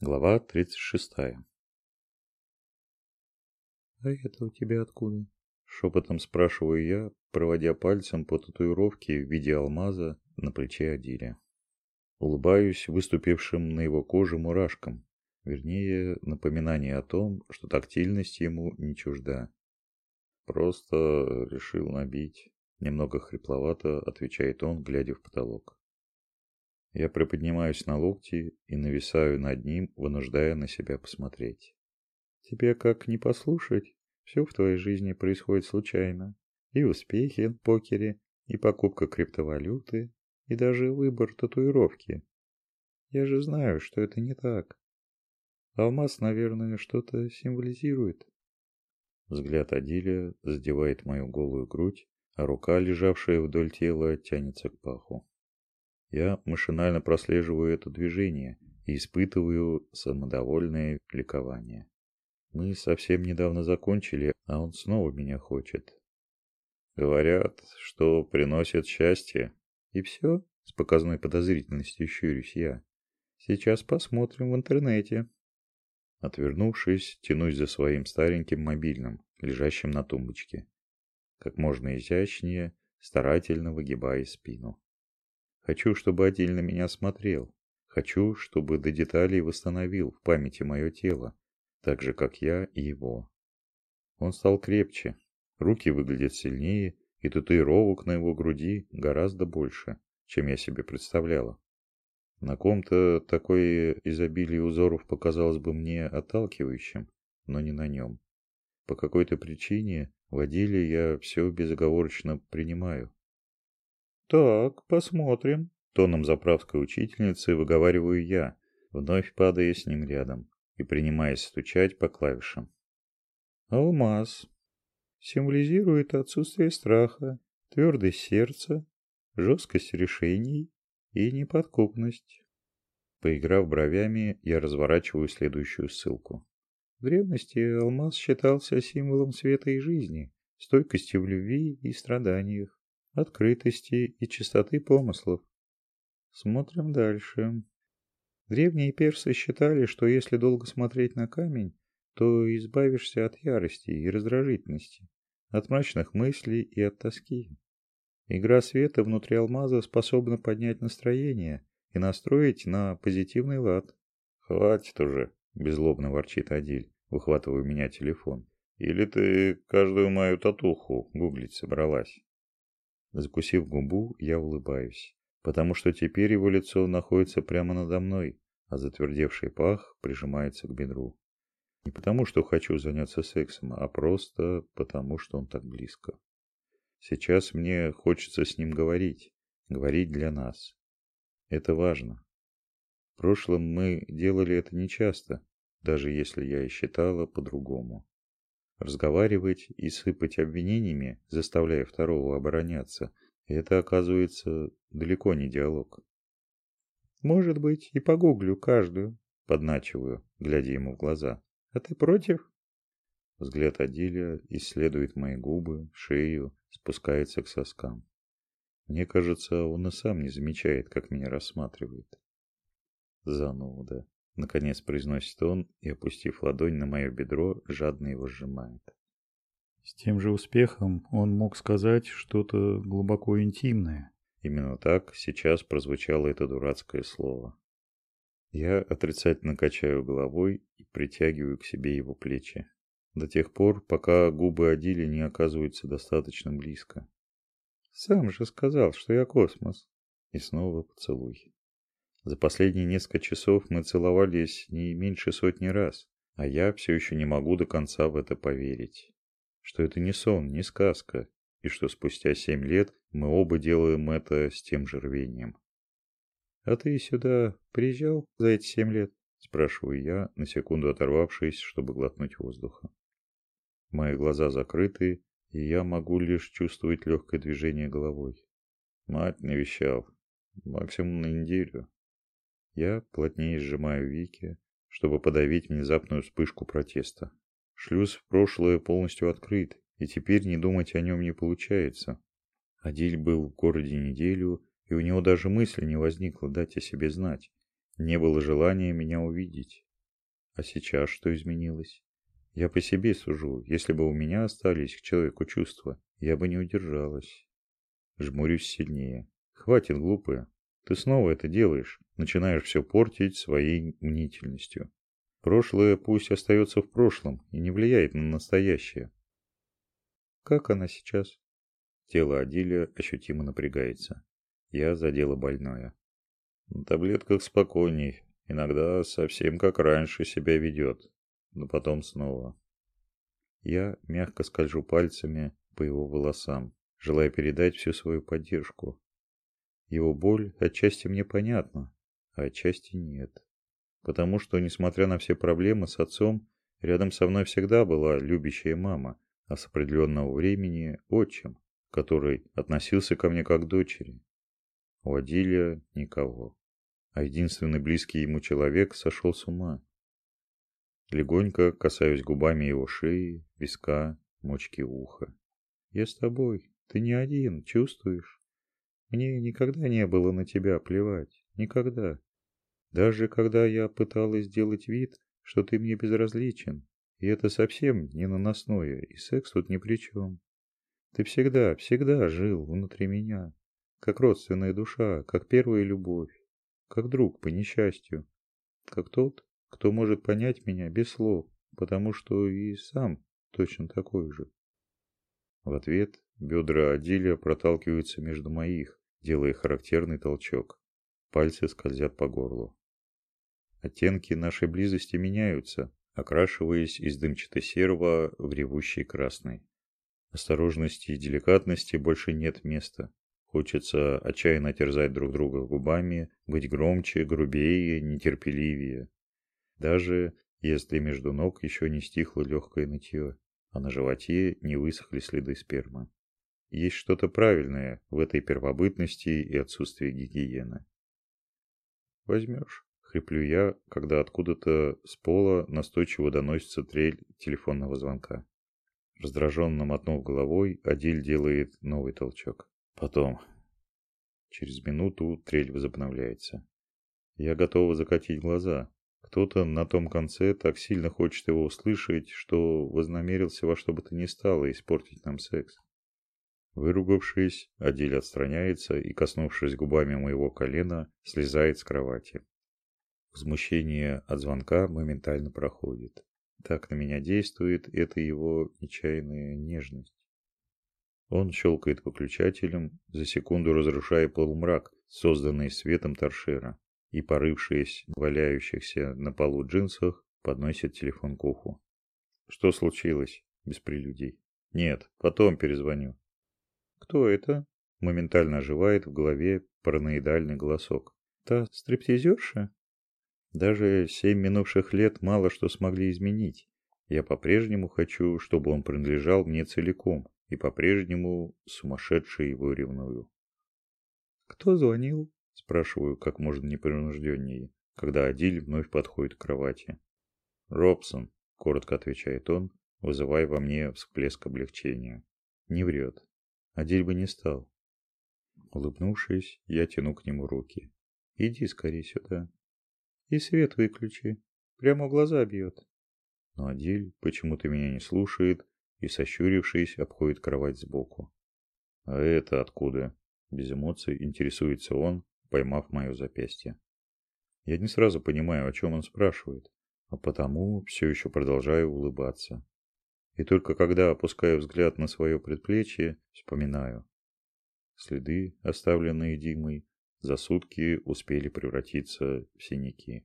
Глава 36. «А это у тебя откуда?» Шепотом спрашиваю я, проводя пальцем по татуировке в виде алмаза на плече Адиля. Улыбаюсь выступившим на его коже мурашкам, вернее, напоминание о том, что тактильность ему не чужда. Просто решил набить. Немного хрипловато отвечает он, глядя в потолок. Я приподнимаюсь на локти и нависаю над ним, вынуждая на себя посмотреть. Тебе как не послушать? Все в твоей жизни происходит случайно. И успехи в покере, и покупка криптовалюты, и даже выбор татуировки. Я же знаю, что это не так. Алмаз, наверное, что-то символизирует. Взгляд Адиля задевает мою голую грудь, а рука, лежавшая вдоль тела, тянется к паху. Я машинально прослеживаю это движение и испытываю самодовольное ликование. Мы совсем недавно закончили, а он снова меня хочет. Говорят, что приносит счастье. И все? С показной подозрительностью щурюсь я. Сейчас посмотрим в интернете. Отвернувшись, тянусь за своим стареньким мобильным, лежащим на тумбочке. Как можно изящнее, старательно выгибая спину. Хочу, чтобы отдельно меня смотрел. Хочу, чтобы до деталей восстановил в памяти мое тело, так же, как я и его. Он стал крепче, руки выглядят сильнее, и татуировок на его груди гораздо больше, чем я себе представляла. На ком-то такое изобилие узоров показалось бы мне отталкивающим, но не на нем. По какой-то причине в отделе я все безоговорочно принимаю. «Так, посмотрим», — тоном заправской учительницы выговариваю я, вновь падая с ним рядом и принимаясь стучать по клавишам. «Алмаз. Символизирует отсутствие страха, твердость сердца, жесткость решений и неподкупность». Поиграв бровями, я разворачиваю следующую ссылку. В древности алмаз считался символом света и жизни, стойкости в любви и страданиях открытости и чистоты помыслов. Смотрим дальше. Древние персы считали, что если долго смотреть на камень, то избавишься от ярости и раздражительности, от мрачных мыслей и от тоски. Игра света внутри алмаза способна поднять настроение и настроить на позитивный лад. «Хватит уже», – беззлобно ворчит Адиль, выхватывая у меня телефон. «Или ты каждую мою татуху гуглить собралась?» Закусив губу, я улыбаюсь, потому что теперь его лицо находится прямо надо мной, а затвердевший пах прижимается к бедру. Не потому, что хочу заняться сексом, а просто потому, что он так близко. Сейчас мне хочется с ним говорить, говорить для нас. Это важно. В прошлом мы делали это нечасто, даже если я и считала по-другому. Разговаривать и сыпать обвинениями, заставляя второго обороняться, это, оказывается, далеко не диалог. «Может быть, и погуглю каждую», — подначиваю, глядя ему в глаза. «А ты против?» Взгляд Адиля исследует мои губы, шею, спускается к соскам. Мне кажется, он и сам не замечает, как меня рассматривает. Зануда. Наконец произносит он и, опустив ладонь на мое бедро, жадно его сжимает. С тем же успехом он мог сказать что-то глубоко интимное. Именно так сейчас прозвучало это дурацкое слово. Я отрицательно качаю головой и притягиваю к себе его плечи. До тех пор, пока губы Адили не оказываются достаточно близко. «Сам же сказал, что я космос». И снова поцелуй. За последние несколько часов мы целовались не меньше сотни раз, а я все еще не могу до конца в это поверить. Что это не сон, не сказка, и что спустя семь лет мы оба делаем это с тем же рвением. «А ты сюда приезжал за эти семь лет?» – спрашиваю я, на секунду оторвавшись, чтобы глотнуть воздуха. Мои глаза закрыты, и я могу лишь чувствовать легкое движение головой. Мать навещал. Максимум на неделю. Я плотнее сжимаю веки, чтобы подавить внезапную вспышку протеста. Шлюз в прошлое полностью открыт, и теперь не думать о нем не получается. Адиль был в городе неделю, и у него даже мысли не возникло дать о себе знать. Не было желания меня увидеть. А сейчас что изменилось? Я по себе сужу. Если бы у меня остались к человеку чувства, я бы не удержалась. Жмурюсь сильнее. Хватит, глупая. Ты снова это делаешь. Начинаешь все портить своей мнительностью. Прошлое пусть остается в прошлом и не влияет на настоящее. Как она сейчас? Тело Адиля ощутимо напрягается. Я задела больное. На таблетках спокойней. Иногда совсем как раньше себя ведет. Но потом снова. Я мягко скольжу пальцами по его волосам, желая передать всю свою поддержку. Его боль отчасти мне понятна, а отчасти нет потому что, несмотря на все проблемы с отцом, рядом со мной всегда была любящая мама, а с определенного времени отчим, который относился ко мне как к дочери. У Адилия никого, а единственный близкий ему человек сошел с ума. Легонько касаюсь губами его шеи, виска, мочки уха. «Я с тобой, ты не один, чувствуешь? Мне никогда не было на тебя плевать, никогда. Даже когда я пыталась сделать вид, что ты мне безразличен, и это совсем не наносное, и секс тут ни при чем. Ты всегда, всегда жил внутри меня, как родственная душа, как первая любовь, как друг по несчастью, как тот, кто может понять меня без слов, потому что и сам точно такой же. В ответ бедра Адиля проталкиваются между моих, делая характерный толчок. Пальцы скользят по горлу. Оттенки нашей близости меняются, окрашиваясь из дымчато-серого в ревущий красный. Осторожности и деликатности больше нет места. Хочется отчаянно терзать друг друга губами, быть громче, грубее, нетерпеливее. Даже если между ног еще не стихло легкое нытье, а на животе не высохли следы спермы. Есть что-то правильное в этой первобытности и отсутствии гигиены. Возьмешь. Хриплю я, когда откуда-то с пола настойчиво доносится трель телефонного звонка. Раздраженно мотнув головой, Адиль делает новый толчок. Потом. Через минуту трель возобновляется. Я готова закатить глаза. Кто-то на том конце так сильно хочет его услышать, что вознамерился во что бы то ни стало испортить нам секс. Выругавшись, Адиль отстраняется и, коснувшись губами моего колена, слезает с кровати. Возмущение от звонка моментально проходит. Так на меня действует эта его нечаянная нежность. Он щелкает выключателем, за секунду разрушая полумрак, созданный светом торшера, и, порывшись в валяющихся на полу джинсах, подносит телефон к уху. «Что случилось?» Без прелюдий. «Нет, потом перезвоню». «Кто это?» Моментально оживает в голове параноидальный голосок. «Та стриптизерша?» Даже семь минувших лет мало что смогли изменить. Я по-прежнему хочу, чтобы он принадлежал мне целиком, и по-прежнему сумасшедший его ревную. «Кто звонил?» – спрашиваю как можно непринужденнее, когда Адиль вновь подходит к кровати. «Робсон», – коротко отвечает он, вызывая во мне всплеск облегчения. Не врет. Адиль бы не стал. Улыбнувшись, я тяну к нему руки. «Иди скорее сюда». И свет выключи. Прямо в глаза бьет. Но Адель почему-то меня не слушает и, сощурившись, обходит кровать сбоку. «А это откуда?» Без эмоций интересуется он, поймав мое запястье. Я не сразу понимаю, о чем он спрашивает, а потому все еще продолжаю улыбаться. И только когда опускаю взгляд на свое предплечье, вспоминаю. Следы, оставленные Димой, за сутки успели превратиться в синяки.